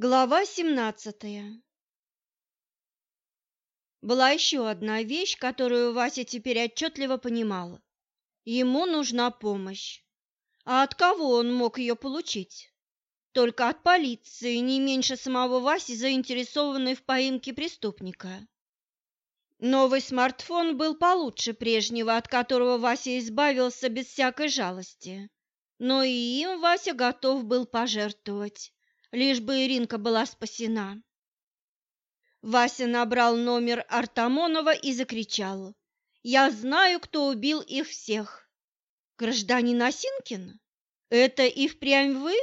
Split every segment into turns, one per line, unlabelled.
Глава семнадцатая Была еще одна вещь, которую Вася теперь отчетливо понимал. Ему нужна помощь. А от кого он мог ее получить? Только от полиции, не меньше самого Васи, заинтересованной в поимке преступника. Новый смартфон был получше прежнего, от которого Вася избавился без всякой жалости. Но и им Вася готов был пожертвовать лишь бы Иринка была спасена. Вася набрал номер Артамонова и закричал. «Я знаю, кто убил их всех!» «Гражданин Осинкин? Это и впрямь вы?»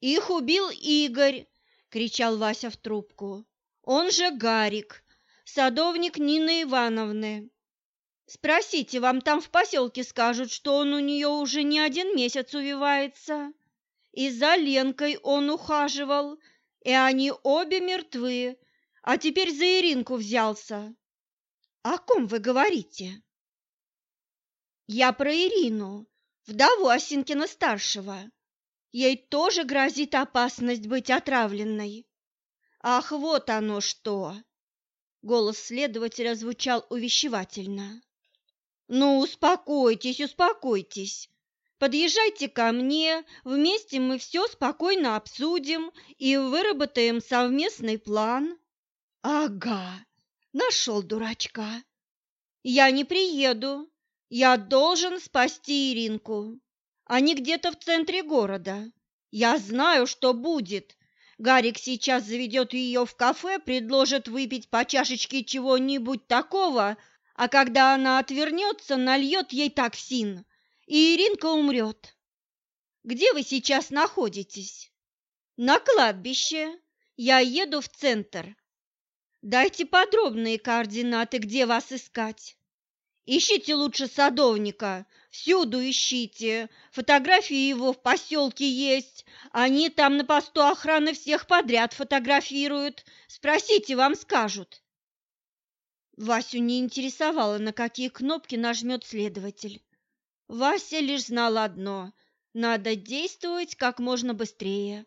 «Их убил Игорь!» — кричал Вася в трубку. «Он же Гарик, садовник Нины Ивановны. Спросите, вам там в поселке скажут, что он у нее уже не один месяц увивается. И за Ленкой он ухаживал, и они обе мертвы, а теперь за Иринку взялся. О ком вы говорите? Я про Ирину, вдову Осинкина-старшего. Ей тоже грозит опасность быть отравленной. Ах, вот оно что! Голос следователя звучал увещевательно. Ну, успокойтесь, успокойтесь. Подъезжайте ко мне, вместе мы все спокойно обсудим и выработаем совместный план. Ага, нашел дурачка. Я не приеду. Я должен спасти Иринку. Они где-то в центре города. Я знаю, что будет. Гарик сейчас заведет ее в кафе, предложит выпить по чашечке чего-нибудь такого, а когда она отвернется, нальет ей токсин и Иринка умрет. Где вы сейчас находитесь? На кладбище. Я еду в центр. Дайте подробные координаты, где вас искать. Ищите лучше садовника, всюду ищите. Фотографии его в поселке есть. Они там на посту охраны всех подряд фотографируют. Спросите, вам скажут. Васю не интересовало, на какие кнопки нажмет следователь. Вася лишь знал одно – надо действовать как можно быстрее.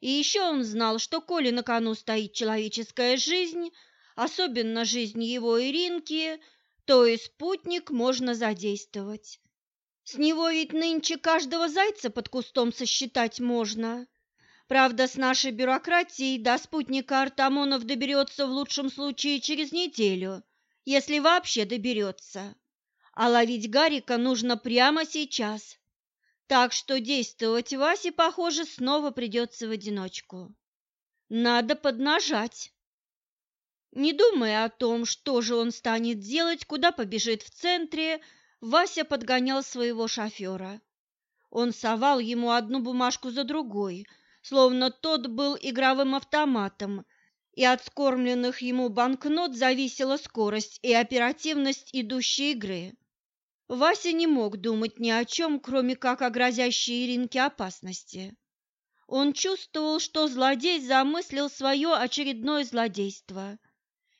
И еще он знал, что коли на кону стоит человеческая жизнь, особенно жизнь его Иринки, то и спутник можно задействовать. С него ведь нынче каждого зайца под кустом сосчитать можно. Правда, с нашей бюрократией до спутника Артамонов доберется в лучшем случае через неделю, если вообще доберется а ловить Гарика нужно прямо сейчас. Так что действовать Васе, похоже, снова придется в одиночку. Надо поднажать. Не думая о том, что же он станет делать, куда побежит в центре, Вася подгонял своего шофера. Он совал ему одну бумажку за другой, словно тот был игровым автоматом, и от скормленных ему банкнот зависела скорость и оперативность идущей игры. Вася не мог думать ни о чем, кроме как о грозящей Иринке опасности. Он чувствовал, что злодей замыслил свое очередное злодейство,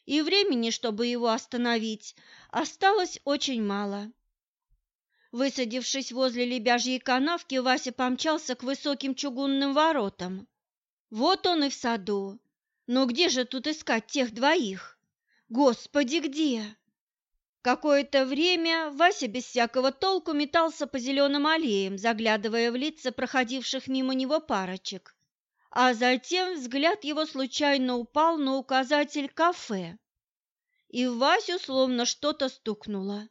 и времени, чтобы его остановить, осталось очень мало. Высадившись возле лебяжьей канавки, Вася помчался к высоким чугунным воротам. Вот он и в саду. Но где же тут искать тех двоих? Господи, где? Какое-то время Вася без всякого толку метался по зеленым аллеям, заглядывая в лица проходивших мимо него парочек. А затем взгляд его случайно упал на указатель кафе. И Васю словно что-то стукнуло.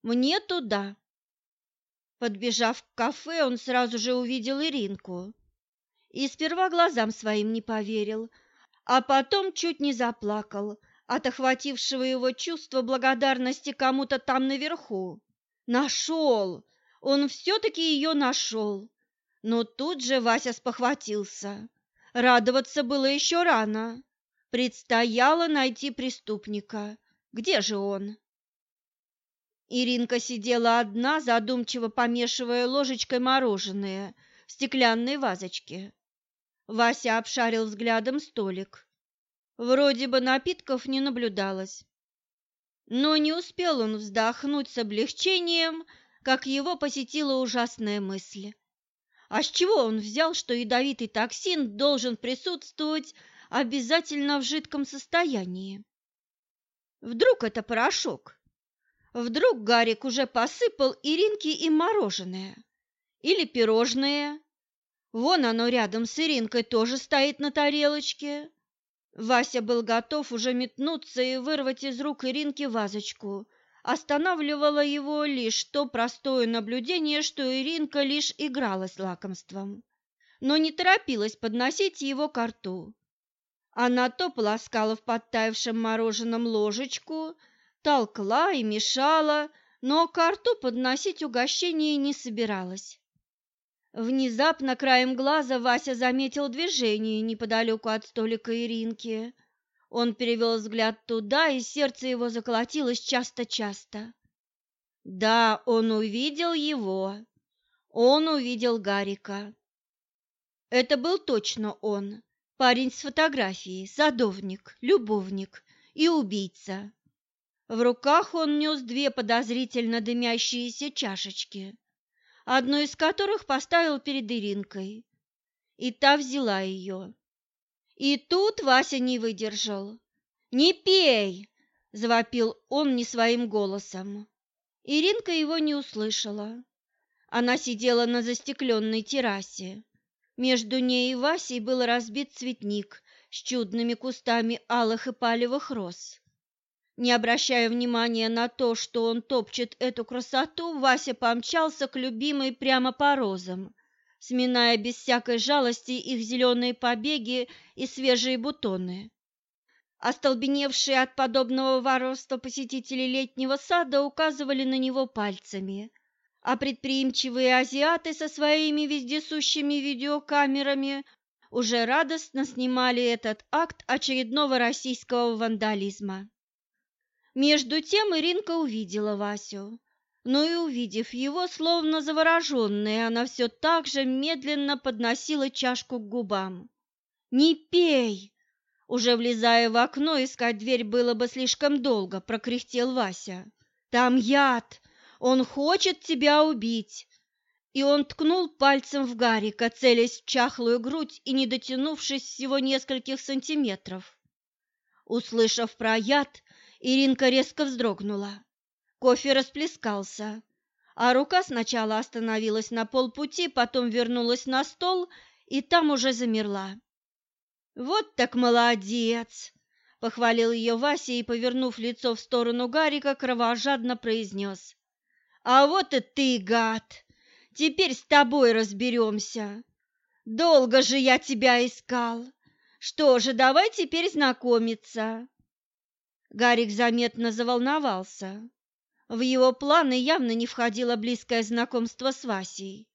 «Мне туда». Подбежав к кафе, он сразу же увидел Иринку. И сперва глазам своим не поверил, а потом чуть не заплакал – от охватившего его чувства благодарности кому-то там наверху. Нашел! Он все-таки ее нашел. Но тут же Вася спохватился. Радоваться было еще рано. Предстояло найти преступника. Где же он? Иринка сидела одна, задумчиво помешивая ложечкой мороженое в стеклянной вазочке. Вася обшарил взглядом столик. Вроде бы напитков не наблюдалось. Но не успел он вздохнуть с облегчением, как его посетила ужасная мысль. А с чего он взял, что ядовитый токсин должен присутствовать обязательно в жидком состоянии? Вдруг это порошок? Вдруг Гарик уже посыпал Иринке и мороженое? Или пирожное? Вон оно рядом с Иринкой тоже стоит на тарелочке. Вася был готов уже метнуться и вырвать из рук Иринки вазочку. Останавливало его лишь то простое наблюдение, что Иринка лишь играла с лакомством, но не торопилась подносить его к рту. Она то полоскала в подтаявшем мороженом ложечку, толкла и мешала, но к рту подносить угощение не собиралась. Внезапно краем глаза Вася заметил движение неподалеку от столика Иринки. Он перевел взгляд туда, и сердце его заколотилось часто-часто. Да, он увидел его. Он увидел Гарика. Это был точно он, парень с фотографией, садовник, любовник и убийца. В руках он нес две подозрительно дымящиеся чашечки одну из которых поставил перед Иринкой, и та взяла ее. И тут Вася не выдержал. «Не пей!» – завопил он не своим голосом. Иринка его не услышала. Она сидела на застекленной террасе. Между ней и Васей был разбит цветник с чудными кустами алых и палевых роз. Не обращая внимания на то, что он топчет эту красоту, Вася помчался к любимой прямо по розам, сминая без всякой жалости их зеленые побеги и свежие бутоны. Остолбеневшие от подобного воровства посетители летнего сада указывали на него пальцами, а предприимчивые азиаты со своими вездесущими видеокамерами уже радостно снимали этот акт очередного российского вандализма. Между тем Иринка увидела Васю, но и увидев его, словно завороженная, она все так же медленно подносила чашку к губам. «Не пей!» Уже влезая в окно, искать дверь было бы слишком долго, прокряхтел Вася. «Там яд! Он хочет тебя убить!» И он ткнул пальцем в Гарика, целясь в чахлую грудь и не дотянувшись всего нескольких сантиметров. Услышав про яд, Иринка резко вздрогнула. Кофе расплескался, а рука сначала остановилась на полпути, потом вернулась на стол и там уже замерла. «Вот так молодец!» — похвалил ее Вася и, повернув лицо в сторону Гарика, кровожадно произнес. «А вот и ты, гад! Теперь с тобой разберемся. Долго же я тебя искал. Что же, давай теперь знакомиться. Гарик заметно заволновался. В его планы явно не входило близкое знакомство с Васей.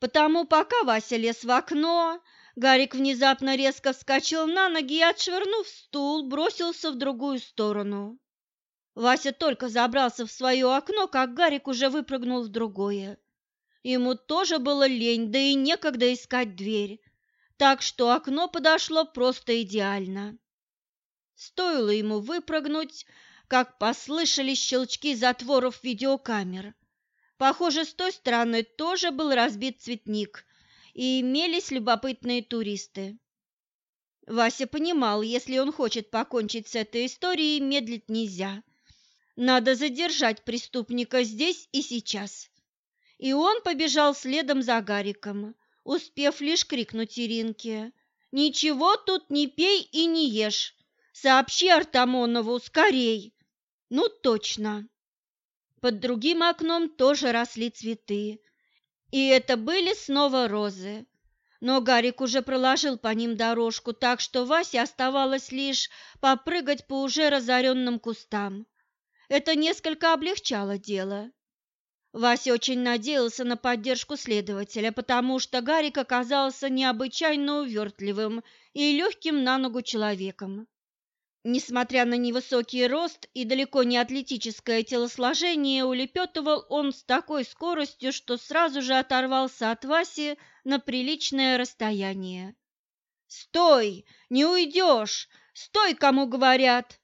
Потому пока Вася лез в окно, Гарик внезапно резко вскочил на ноги и, отшвырнув стул, бросился в другую сторону. Вася только забрался в свое окно, как Гарик уже выпрыгнул в другое. Ему тоже было лень, да и некогда искать дверь, так что окно подошло просто идеально. Стоило ему выпрыгнуть, как послышались щелчки затворов видеокамер. Похоже, с той стороны тоже был разбит цветник, и имелись любопытные туристы. Вася понимал, если он хочет покончить с этой историей, медлить нельзя. Надо задержать преступника здесь и сейчас. И он побежал следом за Гариком, успев лишь крикнуть Иринке «Ничего тут не пей и не ешь!» Сообщи Артамонову скорей. Ну, точно. Под другим окном тоже росли цветы. И это были снова розы. Но Гарик уже проложил по ним дорожку, так что Васе оставалось лишь попрыгать по уже разоренным кустам. Это несколько облегчало дело. Вася очень надеялся на поддержку следователя, потому что Гарик оказался необычайно увертливым и легким на ногу человеком. Несмотря на невысокий рост и далеко не атлетическое телосложение, улепетывал он с такой скоростью, что сразу же оторвался от Васи на приличное расстояние. «Стой! Не уйдешь! Стой, кому говорят!»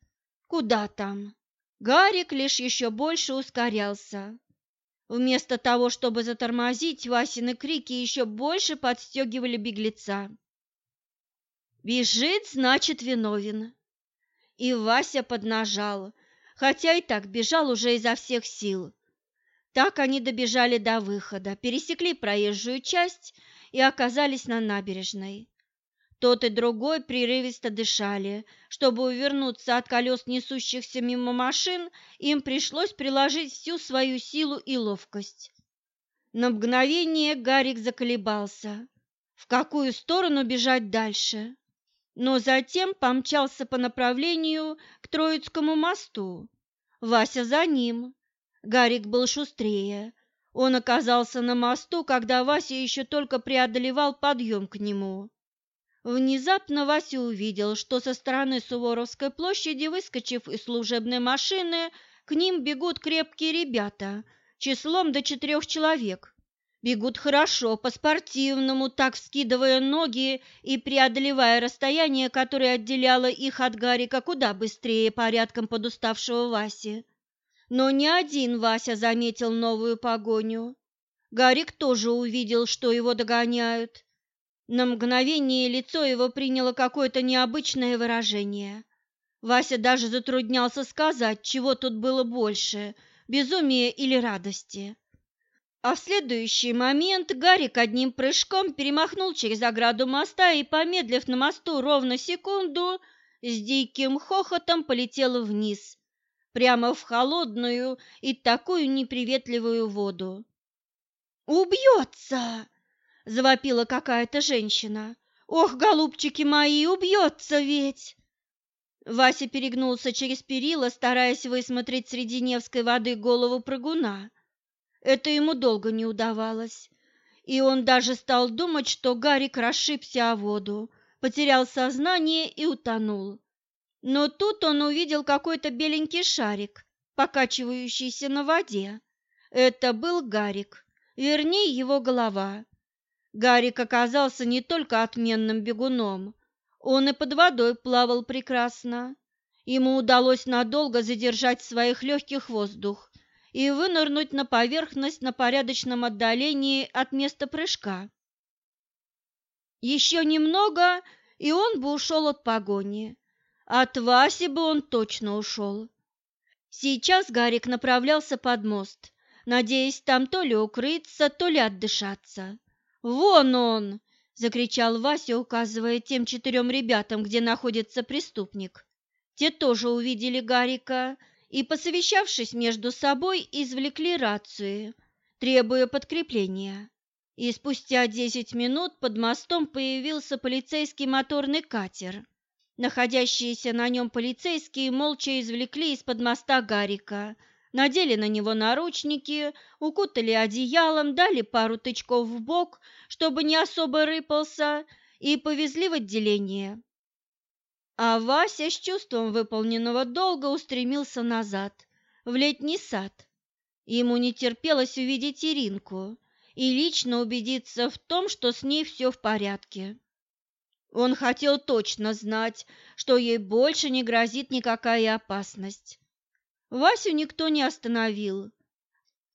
«Куда там?» Гарик лишь еще больше ускорялся. Вместо того, чтобы затормозить, Васины крики еще больше подстегивали беглеца. Бежит, значит, виновен. И Вася поднажал, хотя и так бежал уже изо всех сил. Так они добежали до выхода, пересекли проезжую часть и оказались на набережной. Тот и другой прерывисто дышали. Чтобы увернуться от колес несущихся мимо машин, им пришлось приложить всю свою силу и ловкость. На мгновение Гарик заколебался. В какую сторону бежать дальше? Но затем помчался по направлению к Троицкому мосту. Вася за ним. Гарик был шустрее. Он оказался на мосту, когда Вася еще только преодолевал подъем к нему. Внезапно Вася увидел, что со стороны Суворовской площади, выскочив из служебной машины, к ним бегут крепкие ребята, числом до четырех человек. Бегут хорошо, по-спортивному, так вскидывая ноги и преодолевая расстояние, которое отделяло их от Гарика куда быстрее порядком подуставшего Васи. Но не один Вася заметил новую погоню. Гарик тоже увидел, что его догоняют. На мгновение лицо его приняло какое-то необычное выражение. Вася даже затруднялся сказать, чего тут было больше – безумия или радости. А в следующий момент Гарик одним прыжком перемахнул через ограду моста и, помедлив на мосту ровно секунду, с диким хохотом полетел вниз, прямо в холодную и такую неприветливую воду. «Убьется!» завопила какая-то женщина. Ох, голубчики мои, убьется ведь! Вася перегнулся через перила, стараясь высмотреть среди Невской воды голову прыгуна. Это ему долго не удавалось, и он даже стал думать, что Гарик расшибся о воду, потерял сознание и утонул. Но тут он увидел какой-то беленький шарик, покачивающийся на воде. Это был Гарик, вернее его голова. Гарик оказался не только отменным бегуном, он и под водой плавал прекрасно. Ему удалось надолго задержать в своих легких воздух и вынырнуть на поверхность на порядочном отдалении от места прыжка. Еще немного, и он бы ушел от погони. От Васи бы он точно ушел. Сейчас Гарик направлялся под мост, надеясь там то ли укрыться, то ли отдышаться. «Вон он!» – закричал Вася, указывая тем четырем ребятам, где находится преступник. Те тоже увидели Гарика и, посовещавшись между собой, извлекли рацию, требуя подкрепления. И спустя десять минут под мостом появился полицейский моторный катер. Находящиеся на нем полицейские молча извлекли из-под моста Гарика – надели на него наручники, укутали одеялом, дали пару тычков в бок, чтобы не особо рыпался, и повезли в отделение. А Вася с чувством выполненного долга устремился назад, в летний сад. Ему не терпелось увидеть Иринку и лично убедиться в том, что с ней все в порядке. Он хотел точно знать, что ей больше не грозит никакая опасность. Васю никто не остановил.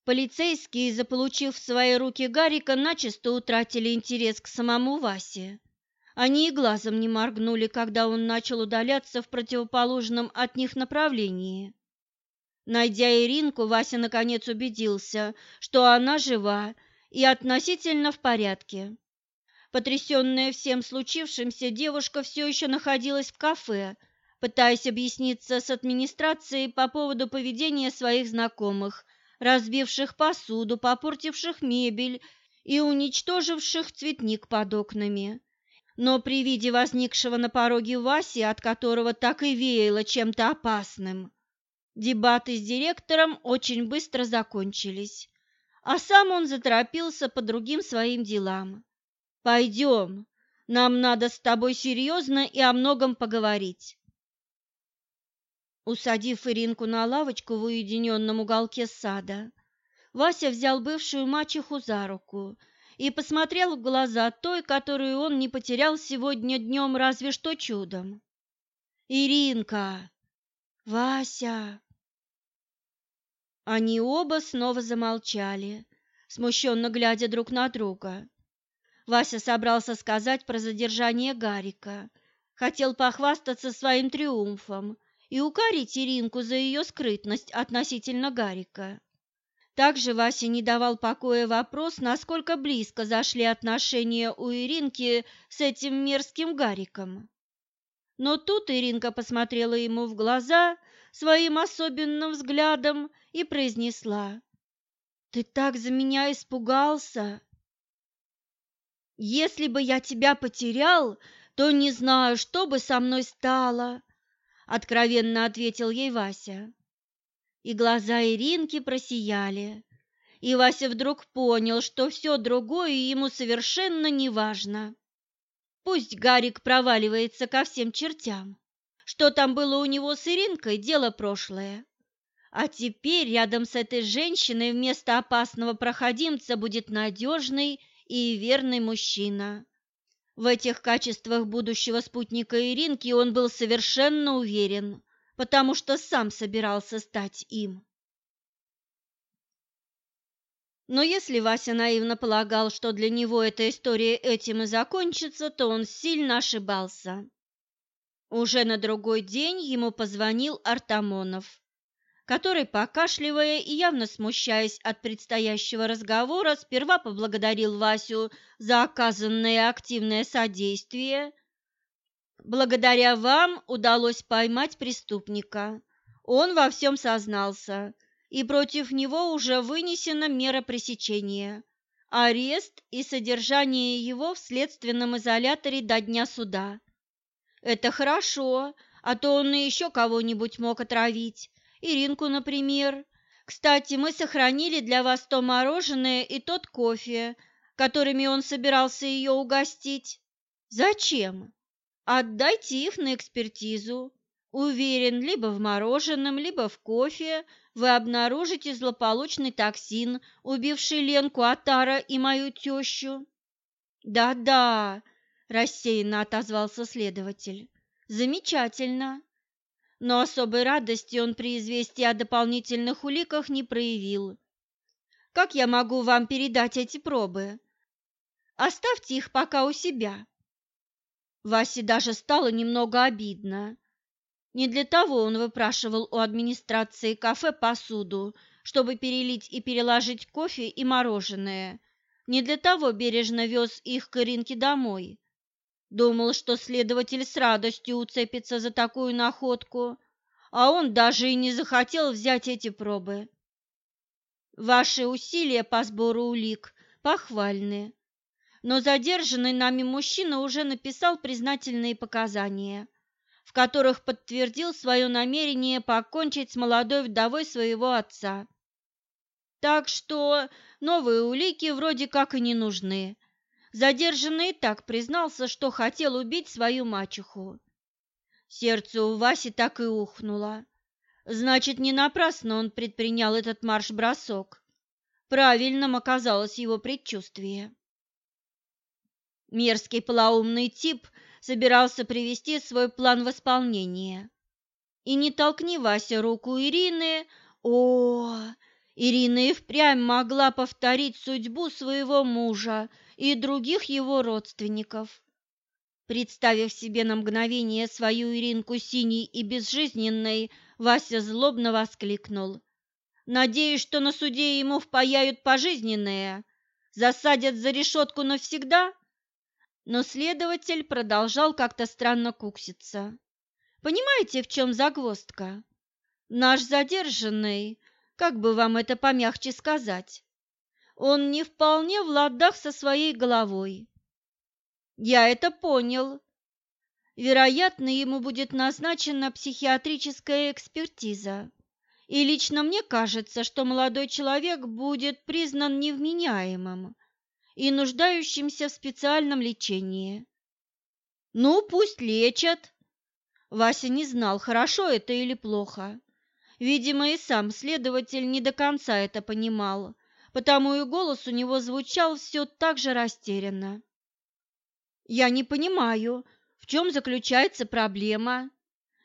Полицейские, заполучив в свои руки Гарика, начисто утратили интерес к самому Васе. Они и глазом не моргнули, когда он начал удаляться в противоположном от них направлении. Найдя Иринку, Вася наконец убедился, что она жива и относительно в порядке. Потрясенная всем случившимся, девушка все еще находилась в кафе, пытаясь объясниться с администрацией по поводу поведения своих знакомых, разбивших посуду, попортивших мебель и уничтоживших цветник под окнами. Но при виде возникшего на пороге Васи, от которого так и веяло чем-то опасным, дебаты с директором очень быстро закончились, а сам он заторопился по другим своим делам. «Пойдем, нам надо с тобой серьезно и о многом поговорить». Усадив Иринку на лавочку в уединенном уголке сада, Вася взял бывшую мачеху за руку и посмотрел в глаза той, которую он не потерял сегодня днем разве что чудом. «Иринка! Вася!» Они оба снова замолчали, смущенно глядя друг на друга. Вася собрался сказать про задержание Гарика, хотел похвастаться своим триумфом и укорить Иринку за ее скрытность относительно Гарика. Также Вася не давал покоя вопрос, насколько близко зашли отношения у Иринки с этим мерзким Гариком. Но тут Иринка посмотрела ему в глаза своим особенным взглядом и произнесла, «Ты так за меня испугался! Если бы я тебя потерял, то не знаю, что бы со мной стало», — откровенно ответил ей Вася и глаза Иринки просияли. И Вася вдруг понял, что все другое ему совершенно не важно. Пусть Гарик проваливается ко всем чертям. Что там было у него с Иринкой, дело прошлое. А теперь рядом с этой женщиной вместо опасного проходимца будет надежный и верный мужчина. В этих качествах будущего спутника Иринки он был совершенно уверен – потому что сам собирался стать им. Но если Вася наивно полагал, что для него эта история этим и закончится, то он сильно ошибался. Уже на другой день ему позвонил Артамонов, который, покашливая и явно смущаясь от предстоящего разговора, сперва поблагодарил Васю за оказанное активное содействие – Благодаря вам удалось поймать преступника. Он во всем сознался, и против него уже вынесена мера пресечения. Арест и содержание его в следственном изоляторе до дня суда. Это хорошо, а то он и еще кого-нибудь мог отравить. Иринку, например. Кстати, мы сохранили для вас то мороженое и тот кофе, которыми он собирался ее угостить. Зачем? Отдайте их на экспертизу. Уверен, либо в мороженом, либо в кофе вы обнаружите злополучный токсин, убивший Ленку Атара и мою тещу. Да-да, рассеянно отозвался следователь. Замечательно. Но особой радости он при известии о дополнительных уликах не проявил. Как я могу вам передать эти пробы? Оставьте их пока у себя. Васе даже стало немного обидно. Не для того он выпрашивал у администрации кафе посуду, чтобы перелить и переложить кофе и мороженое. Не для того бережно вез их к Иринке домой. Думал, что следователь с радостью уцепится за такую находку, а он даже и не захотел взять эти пробы. Ваши усилия по сбору улик похвальны но задержанный нами мужчина уже написал признательные показания, в которых подтвердил свое намерение покончить с молодой вдовой своего отца. Так что новые улики вроде как и не нужны. Задержанный и так признался, что хотел убить свою мачеху. Сердце у Васи так и ухнуло. Значит, не напрасно он предпринял этот марш-бросок. Правильным оказалось его предчувствие. Мерзкий полоумный тип собирался привести свой план в исполнение. И не толкни Вася руку Ирины, о, Ирина и впрямь могла повторить судьбу своего мужа и других его родственников. Представив себе на мгновение свою Иринку синей и безжизненной, Вася злобно воскликнул. «Надеюсь, что на суде ему впаяют пожизненное, засадят за решетку навсегда?» Но следователь продолжал как-то странно кукситься. Понимаете, в чем загвоздка? Наш задержанный, как бы вам это помягче сказать, он не вполне в ладах со своей головой. Я это понял. Вероятно, ему будет назначена психиатрическая экспертиза. И лично мне кажется, что молодой человек будет признан невменяемым и нуждающимся в специальном лечении. Ну, пусть лечат. Вася не знал, хорошо это или плохо. Видимо, и сам следователь не до конца это понимал, потому и голос у него звучал все так же растерянно. «Я не понимаю, в чем заключается проблема.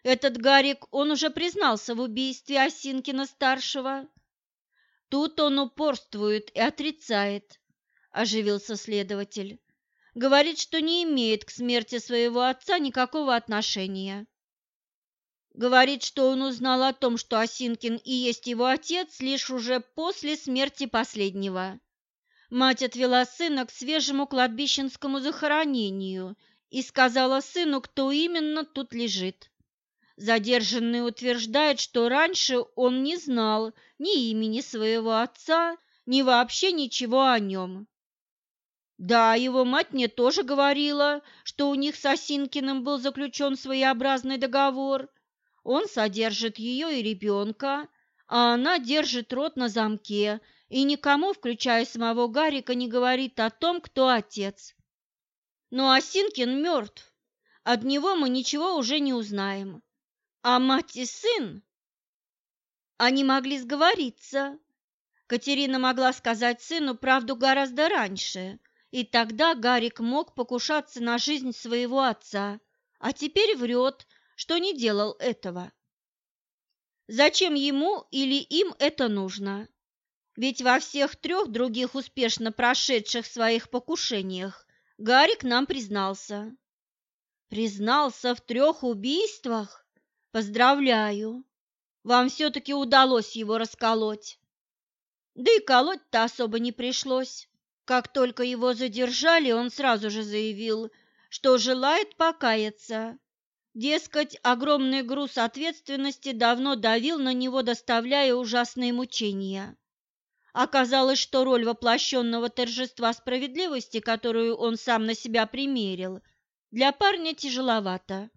Этот Гарик, он уже признался в убийстве Осинкина-старшего. Тут он упорствует и отрицает, оживился следователь. Говорит, что не имеет к смерти своего отца никакого отношения. Говорит, что он узнал о том, что Осинкин и есть его отец, лишь уже после смерти последнего. Мать отвела сына к свежему кладбищенскому захоронению и сказала сыну, кто именно тут лежит. Задержанный утверждает, что раньше он не знал ни имени своего отца, ни вообще ничего о нем. Да, его мать мне тоже говорила, что у них с Осинкиным был заключен своеобразный договор. Он содержит ее и ребенка, а она держит рот на замке и никому, включая самого Гарика, не говорит о том, кто отец. Но Осинкин мертв. От него мы ничего уже не узнаем. А мать и сын? Они могли сговориться. Катерина могла сказать сыну правду гораздо раньше, и тогда Гарик мог покушаться на жизнь своего отца, а теперь врет, что не делал этого. Зачем ему или им это нужно? Ведь во всех трех других успешно прошедших своих покушениях Гарик нам признался. Признался в трех убийствах? Поздравляю! Вам все-таки удалось его расколоть. Да и колоть-то особо не пришлось. Как только его задержали, он сразу же заявил, что желает покаяться. Дескать, огромный груз ответственности давно давил на него, доставляя ужасные мучения. Оказалось, что роль воплощенного торжества справедливости, которую он сам на себя примерил, для парня тяжеловато.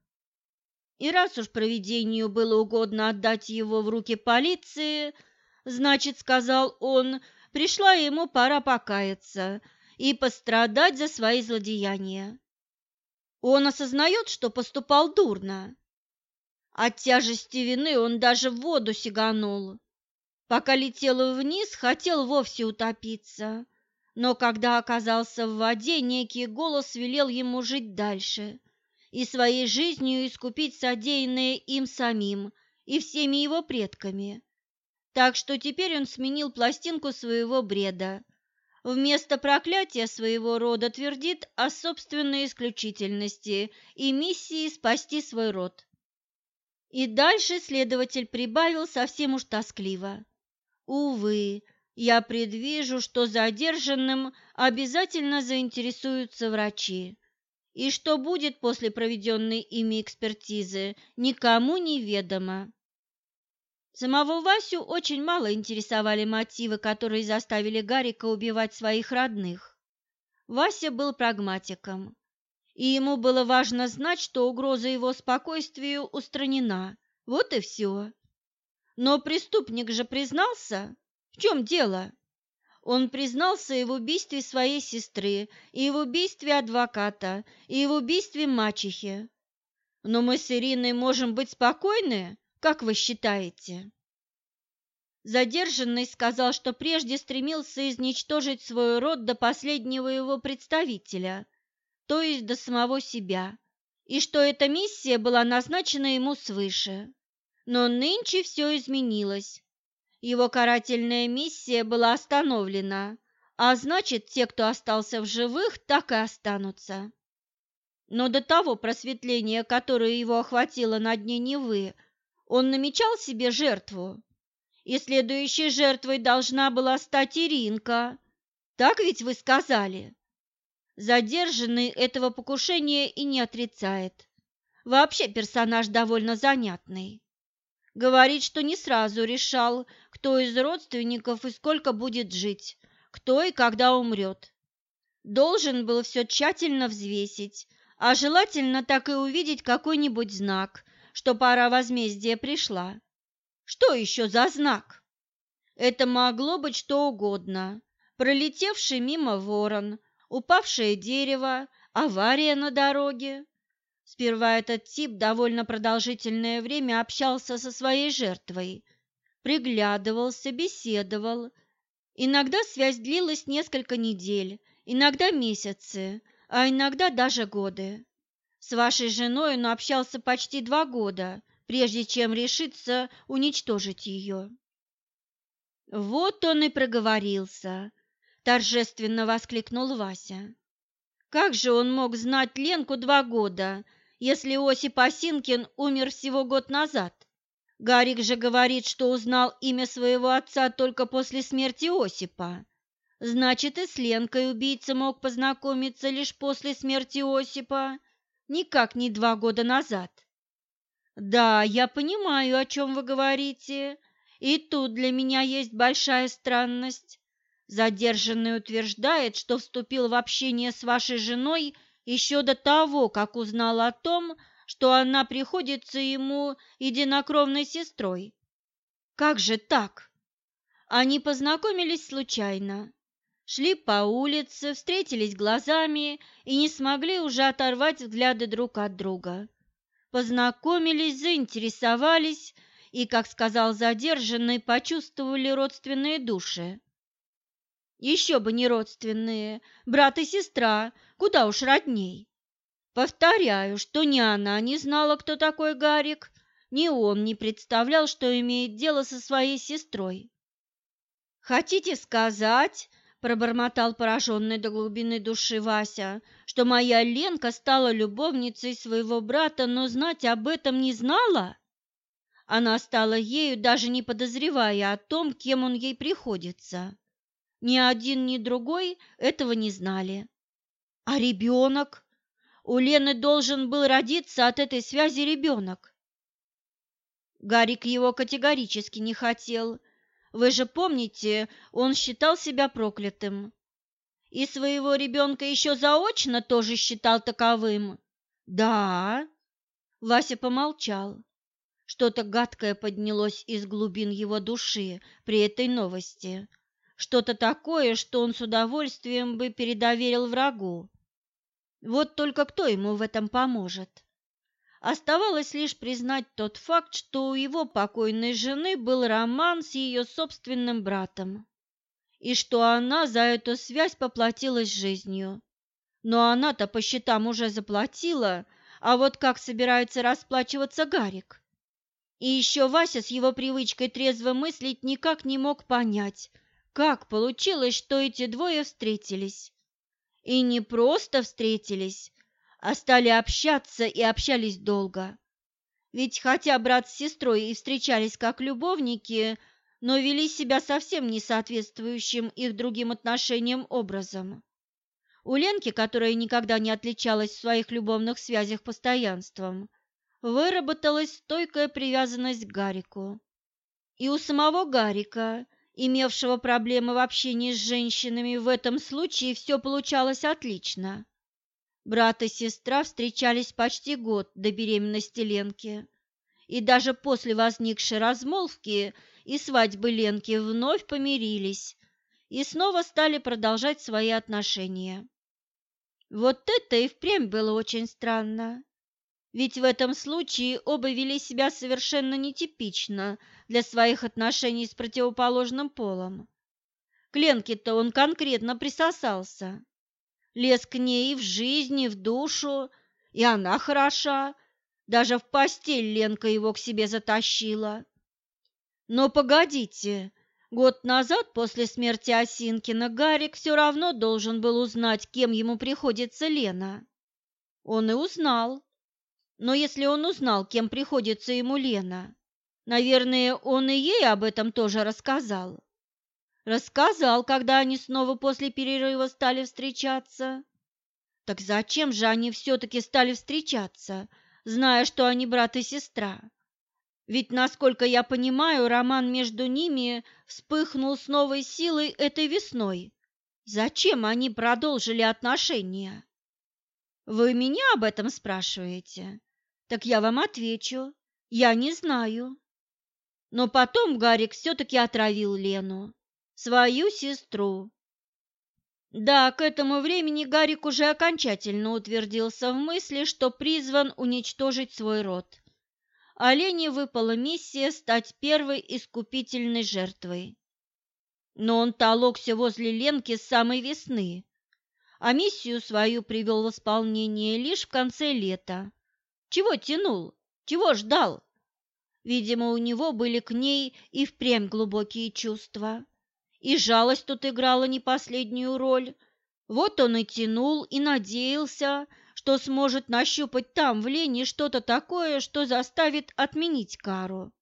И раз уж проведению было угодно отдать его в руки полиции, значит, сказал он, пришла ему пора покаяться и пострадать за свои злодеяния. Он осознает, что поступал дурно. От тяжести вины он даже в воду сиганул. Пока летел вниз, хотел вовсе утопиться, но когда оказался в воде, некий голос велел ему жить дальше и своей жизнью искупить содеянное им самим и всеми его предками. Так что теперь он сменил пластинку своего бреда. Вместо проклятия своего рода твердит о собственной исключительности и миссии спасти свой род. И дальше следователь прибавил совсем уж тоскливо. Увы, я предвижу, что задержанным обязательно заинтересуются врачи. И что будет после проведенной ими экспертизы, никому не ведомо. Самого Васю очень мало интересовали мотивы, которые заставили Гарика убивать своих родных. Вася был прагматиком, и ему было важно знать, что угроза его спокойствию устранена. Вот и все. Но преступник же признался. В чем дело? Он признался и в убийстве своей сестры, и в убийстве адвоката, и в убийстве мачехи. Но мы с Ириной можем быть спокойны? Как вы считаете? Задержанный сказал, что прежде стремился изничтожить свой род до последнего его представителя, то есть до самого себя, и что эта миссия была назначена ему свыше. Но нынче все изменилось. Его карательная миссия была остановлена, а значит, те, кто остался в живых, так и останутся. Но до того просветления, которое его охватило на дне Невы, он намечал себе жертву, и следующей жертвой должна была стать Иринка. Так ведь вы сказали? Задержанный этого покушения и не отрицает. Вообще персонаж довольно занятный. Говорит, что не сразу решал, кто из родственников и сколько будет жить, кто и когда умрет. Должен был все тщательно взвесить, а желательно так и увидеть какой-нибудь знак, что пора возмездия пришла. Что еще за знак? Это могло быть что угодно. Пролетевший мимо ворон, упавшее дерево, авария на дороге. Сперва этот тип довольно продолжительное время общался со своей жертвой, приглядывался, беседовал. Иногда связь длилась несколько недель, иногда месяцы, а иногда даже годы. С вашей женой он общался почти два года, прежде чем решиться уничтожить ее. Вот он и проговорился, торжественно воскликнул Вася. Как же он мог знать Ленку два года, если Осип Осинкин умер всего год назад? Гарик же говорит, что узнал имя своего отца только после смерти Осипа. Значит, и с Ленкой убийца мог познакомиться лишь после смерти Осипа, никак не два года назад. Да, я понимаю, о чем вы говорите, и тут для меня есть большая странность. Задержанный утверждает, что вступил в общение с вашей женой еще до того, как узнал о том, что она приходится ему единокровной сестрой. Как же так? Они познакомились случайно. Шли по улице, встретились глазами и не смогли уже оторвать взгляды друг от друга. Познакомились, заинтересовались и, как сказал задержанный, почувствовали родственные души. Еще бы не родственные, брат и сестра, куда уж родней. Повторяю, что ни она не знала, кто такой Гарик, ни он не представлял, что имеет дело со своей сестрой. «Хотите сказать, — пробормотал пораженный до глубины души Вася, — что моя Ленка стала любовницей своего брата, но знать об этом не знала?» Она стала ею, даже не подозревая о том, кем он ей приходится. Ни один, ни другой этого не знали. А ребенок? У Лены должен был родиться от этой связи ребенок. Гарик его категорически не хотел. Вы же помните, он считал себя проклятым. И своего ребенка еще заочно тоже считал таковым. Да. Вася помолчал. Что-то гадкое поднялось из глубин его души при этой новости. Что-то такое, что он с удовольствием бы передоверил врагу. Вот только кто ему в этом поможет? Оставалось лишь признать тот факт, что у его покойной жены был роман с ее собственным братом, и что она за эту связь поплатилась жизнью. Но она-то по счетам уже заплатила, а вот как собирается расплачиваться Гарик? И еще Вася с его привычкой трезво мыслить никак не мог понять, как получилось, что эти двое встретились. И не просто встретились, а стали общаться и общались долго. Ведь хотя брат с сестрой и встречались как любовники, но вели себя совсем не соответствующим их другим отношениям образом. У Ленки, которая никогда не отличалась в своих любовных связях постоянством, выработалась стойкая привязанность к Гарику. И у самого Гарика, имевшего проблемы в общении с женщинами, в этом случае все получалось отлично. Брат и сестра встречались почти год до беременности Ленки. И даже после возникшей размолвки и свадьбы Ленки вновь помирились и снова стали продолжать свои отношения. Вот это и впрямь было очень странно. Ведь в этом случае оба вели себя совершенно нетипично для своих отношений с противоположным полом. К Ленке-то он конкретно присосался. Лез к ней в жизнь, и в душу, и она хороша. Даже в постель Ленка его к себе затащила. Но погодите, год назад после смерти Осинкина Гарик все равно должен был узнать, кем ему приходится Лена. Он и узнал. Но если он узнал, кем приходится ему Лена, наверное, он и ей об этом тоже рассказал. Рассказал, когда они снова после перерыва стали встречаться. Так зачем же они все-таки стали встречаться, зная, что они брат и сестра? Ведь, насколько я понимаю, роман между ними вспыхнул с новой силой этой весной. Зачем они продолжили отношения? Вы меня об этом спрашиваете? Так я вам отвечу, я не знаю. Но потом Гарик все-таки отравил Лену, свою сестру. Да, к этому времени Гарик уже окончательно утвердился в мысли, что призван уничтожить свой род. А Лене выпала миссия стать первой искупительной жертвой. Но он толокся возле Ленки с самой весны, а миссию свою привел в исполнение лишь в конце лета. Чего тянул? Чего ждал? Видимо, у него были к ней и впрямь глубокие чувства. И жалость тут играла не последнюю роль. Вот он и тянул, и надеялся, что сможет нащупать там, в Лене, что-то такое, что заставит отменить кару.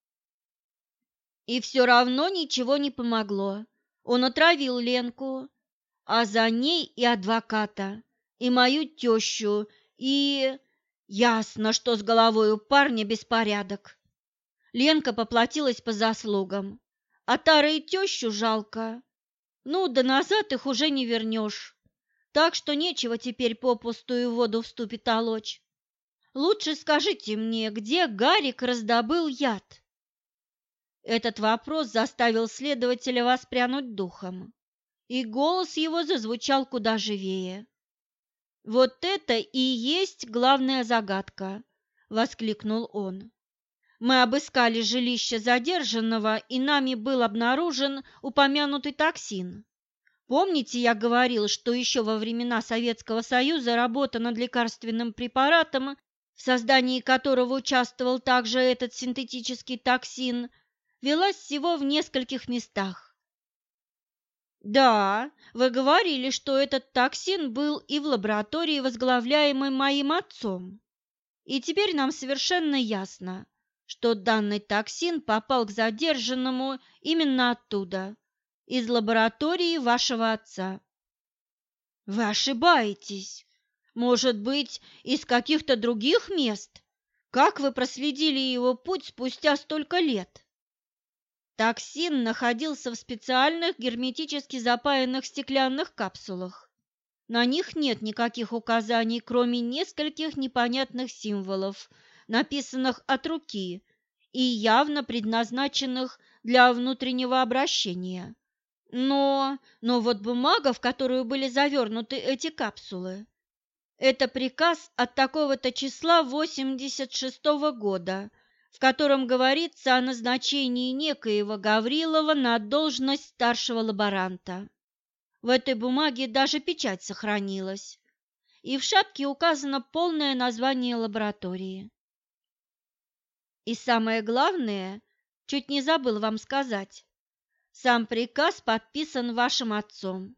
И все равно ничего не помогло. Он отравил Ленку, а за ней и адвоката, и мою тещу, и... Ясно, что с головой у парня беспорядок. Ленка поплатилась по заслугам, а Тара и тещу жалко. Ну, да назад их уже не вернешь, так что нечего теперь попустую воду в ступе толочь. Лучше скажите мне, где Гарик раздобыл яд? Этот вопрос заставил следователя воспрянуть духом, и голос его зазвучал куда живее. «Вот это и есть главная загадка!» — воскликнул он. «Мы обыскали жилище задержанного, и нами был обнаружен упомянутый токсин. Помните, я говорил, что еще во времена Советского Союза работа над лекарственным препаратом, в создании которого участвовал также этот синтетический токсин, велась всего в нескольких местах. Да, вы говорили, что этот токсин был и в лаборатории, возглавляемой моим отцом. И теперь нам совершенно ясно, что данный токсин попал к задержанному именно оттуда, из лаборатории вашего отца. Вы ошибаетесь. Может быть, из каких-то других мест? Как вы проследили его путь спустя столько лет? Токсин находился в специальных герметически запаянных стеклянных капсулах. На них нет никаких указаний, кроме нескольких непонятных символов, написанных от руки и явно предназначенных для внутреннего обращения. Но, но вот бумага, в которую были завернуты эти капсулы, это приказ от такого-то числа 86 -го года в котором говорится о назначении некоего Гаврилова на должность старшего лаборанта. В этой бумаге даже печать сохранилась, и в шапке указано полное название лаборатории. И самое главное, чуть не забыл вам сказать, сам приказ подписан вашим отцом.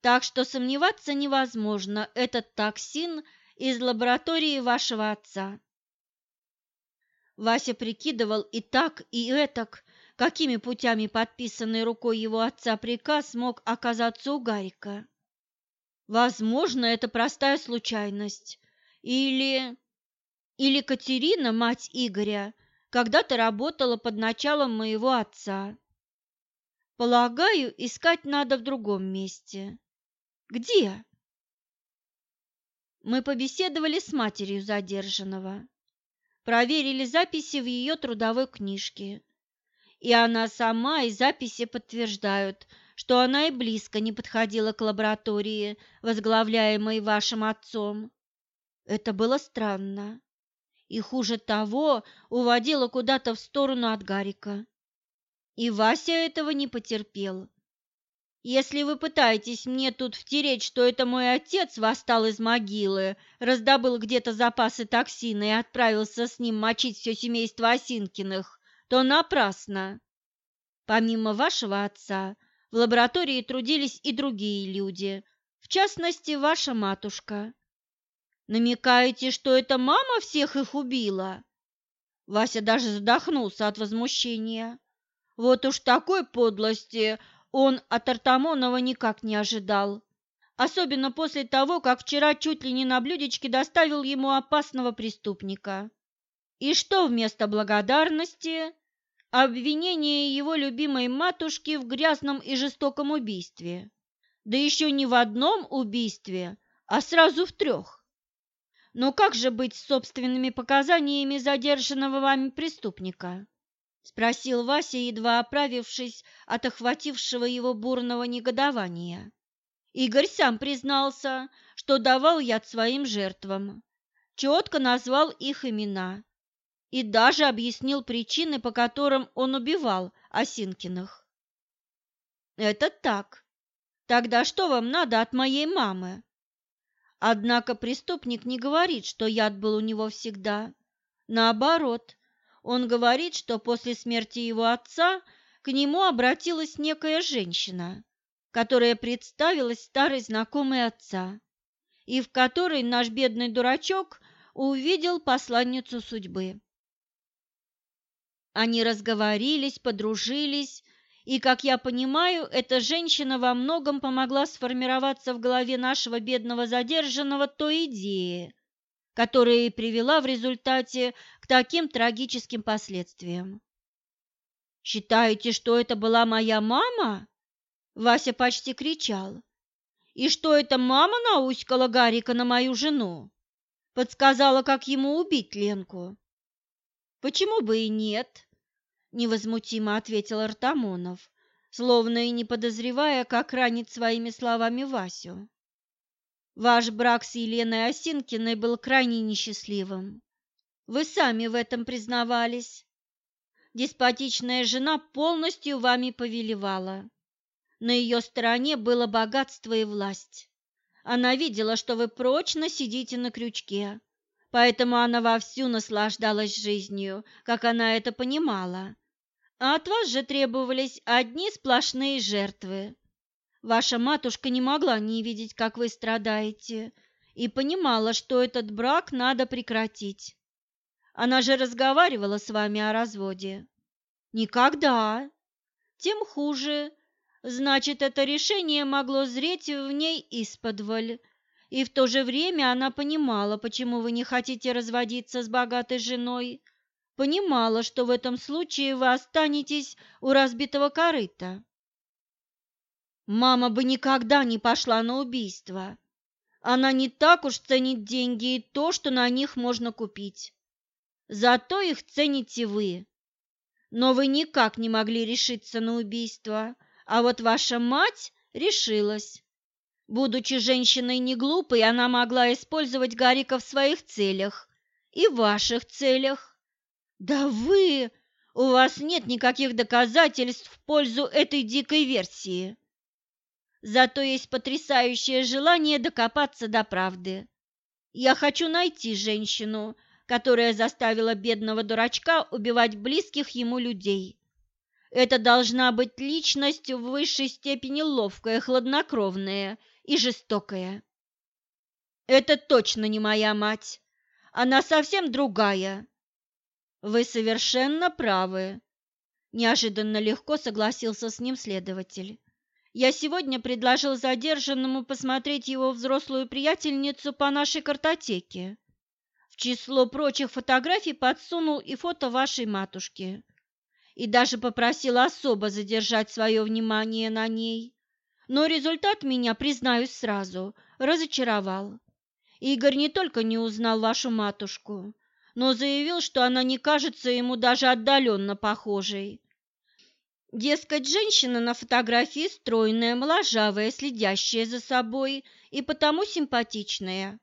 Так что сомневаться невозможно, этот токсин из лаборатории вашего отца. Вася прикидывал и так, и этак, какими путями подписанный рукой его отца приказ мог оказаться у Гарика. Возможно, это простая случайность. Или... Или Катерина, мать Игоря, когда-то работала под началом моего отца. Полагаю, искать надо в другом месте. Где? Мы побеседовали с матерью задержанного проверили записи в ее трудовой книжке. И она сама и записи подтверждают, что она и близко не подходила к лаборатории, возглавляемой вашим отцом. Это было странно. И хуже того, уводила куда-то в сторону от Гарика. И Вася этого не потерпел. Если вы пытаетесь мне тут втереть, что это мой отец восстал из могилы, раздобыл где-то запасы токсина и отправился с ним мочить все семейство Осинкиных, то напрасно. Помимо вашего отца, в лаборатории трудились и другие люди, в частности, ваша матушка. Намекаете, что это мама всех их убила? Вася даже задохнулся от возмущения. Вот уж такой подлости он от Артамонова никак не ожидал, особенно после того, как вчера чуть ли не на блюдечке доставил ему опасного преступника. И что вместо благодарности? Обвинение его любимой матушки в грязном и жестоком убийстве. Да еще не в одном убийстве, а сразу в трех. Но как же быть с собственными показаниями задержанного вами преступника? спросил Вася, едва оправившись от охватившего его бурного негодования. Игорь сам признался, что давал яд своим жертвам, четко назвал их имена и даже объяснил причины, по которым он убивал Осинкиных. «Это так. Тогда что вам надо от моей мамы?» Однако преступник не говорит, что яд был у него всегда. Наоборот, Он говорит, что после смерти его отца к нему обратилась некая женщина, которая представилась старой знакомой отца, и в которой наш бедный дурачок увидел посланницу судьбы. Они разговорились, подружились, и, как я понимаю, эта женщина во многом помогла сформироваться в голове нашего бедного задержанного той идеи, которая и привела в результате к таким трагическим последствиям. «Считаете, что это была моя мама?» Вася почти кричал. «И что это мама науськала Гарика на мою жену? Подсказала, как ему убить Ленку?» «Почему бы и нет?» Невозмутимо ответил Артамонов, словно и не подозревая, как ранит своими словами Васю. Ваш брак с Еленой Осинкиной был крайне несчастливым. Вы сами в этом признавались. Деспотичная жена полностью вами повелевала. На ее стороне было богатство и власть. Она видела, что вы прочно сидите на крючке, поэтому она вовсю наслаждалась жизнью, как она это понимала. А от вас же требовались одни сплошные жертвы. Ваша матушка не могла не видеть, как вы страдаете, и понимала, что этот брак надо прекратить. Она же разговаривала с вами о разводе. Никогда. Тем хуже. Значит, это решение могло зреть в ней исподволь, и в то же время она понимала, почему вы не хотите разводиться с богатой женой, понимала, что в этом случае вы останетесь у разбитого корыта. Мама бы никогда не пошла на убийство. Она не так уж ценит деньги и то, что на них можно купить. Зато их цените вы. Но вы никак не могли решиться на убийство, а вот ваша мать решилась. Будучи женщиной не глупой, она могла использовать Гарика в своих целях и ваших целях. Да вы... У вас нет никаких доказательств в пользу этой дикой версии. Зато есть потрясающее желание докопаться до правды. Я хочу найти женщину, которая заставила бедного дурачка убивать близких ему людей. Это должна быть личность в высшей степени ловкая, хладнокровная и жестокая. Это точно не моя мать. Она совсем другая. Вы совершенно правы. Неожиданно легко согласился с ним следователь. Я сегодня предложил задержанному посмотреть его взрослую приятельницу по нашей картотеке. В число прочих фотографий подсунул и фото вашей матушки. И даже попросил особо задержать свое внимание на ней. Но результат меня, признаюсь сразу, разочаровал. Игорь не только не узнал вашу матушку, но заявил, что она не кажется ему даже отдаленно похожей. Дескать, женщина на фотографии стройная, моложавая, следящая за собой и потому симпатичная.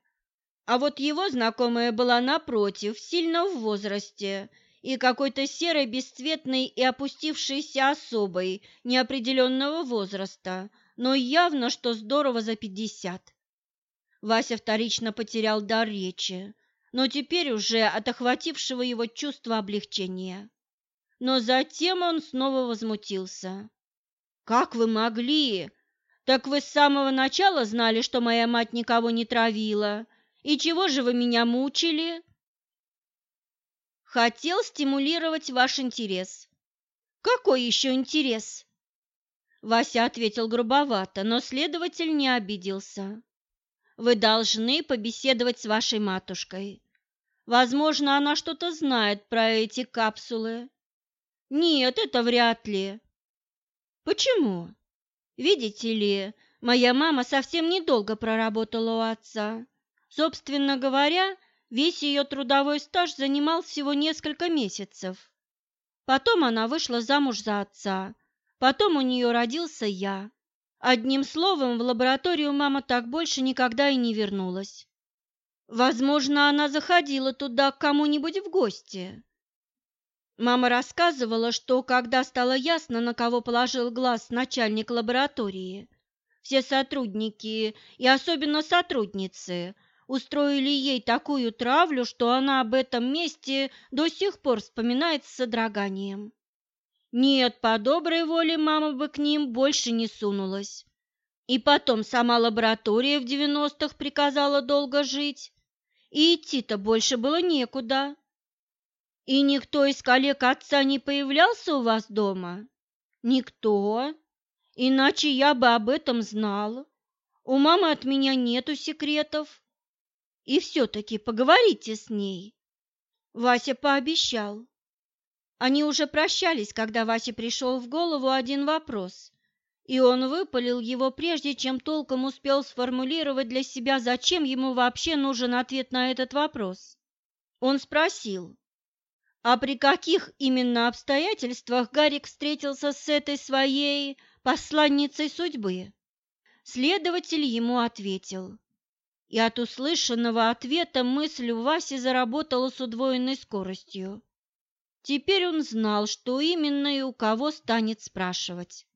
А вот его знакомая была напротив, сильно в возрасте и какой-то серой, бесцветной и опустившейся особой неопределенного возраста, но явно, что здорово за пятьдесят. Вася вторично потерял дар речи но теперь уже от охватившего его чувства облегчения. Но затем он снова возмутился. «Как вы могли? Так вы с самого начала знали, что моя мать никого не травила. И чего же вы меня мучили?» «Хотел стимулировать ваш интерес». «Какой еще интерес?» Вася ответил грубовато, но следователь не обиделся. «Вы должны побеседовать с вашей матушкой. Возможно, она что-то знает про эти капсулы. Нет, это вряд ли. Почему? Видите ли, моя мама совсем недолго проработала у отца. Собственно говоря, весь ее трудовой стаж занимал всего несколько месяцев. Потом она вышла замуж за отца. Потом у нее родился я. Одним словом, в лабораторию мама так больше никогда и не вернулась. Возможно, она заходила туда к кому-нибудь в гости. Мама рассказывала, что когда стало ясно, на кого положил глаз начальник лаборатории, все сотрудники и особенно сотрудницы устроили ей такую травлю, что она об этом месте до сих пор вспоминает с содроганием. Нет, по доброй воле мама бы к ним больше не сунулась. И потом сама лаборатория в девяностых приказала долго жить, и идти-то больше было некуда. И никто из коллег отца не появлялся у вас дома? Никто. Иначе я бы об этом знал. У мамы от меня нету секретов. И все-таки поговорите с ней. Вася пообещал. Они уже прощались, когда Васе пришел в голову один вопрос, и он выпалил его, прежде чем толком успел сформулировать для себя, зачем ему вообще нужен ответ на этот вопрос. Он спросил, а при каких именно обстоятельствах Гарик встретился с этой своей посланницей судьбы? Следователь ему ответил. И от услышанного ответа мысль у Васи заработала с удвоенной скоростью. Теперь он знал, что именно и у кого станет спрашивать.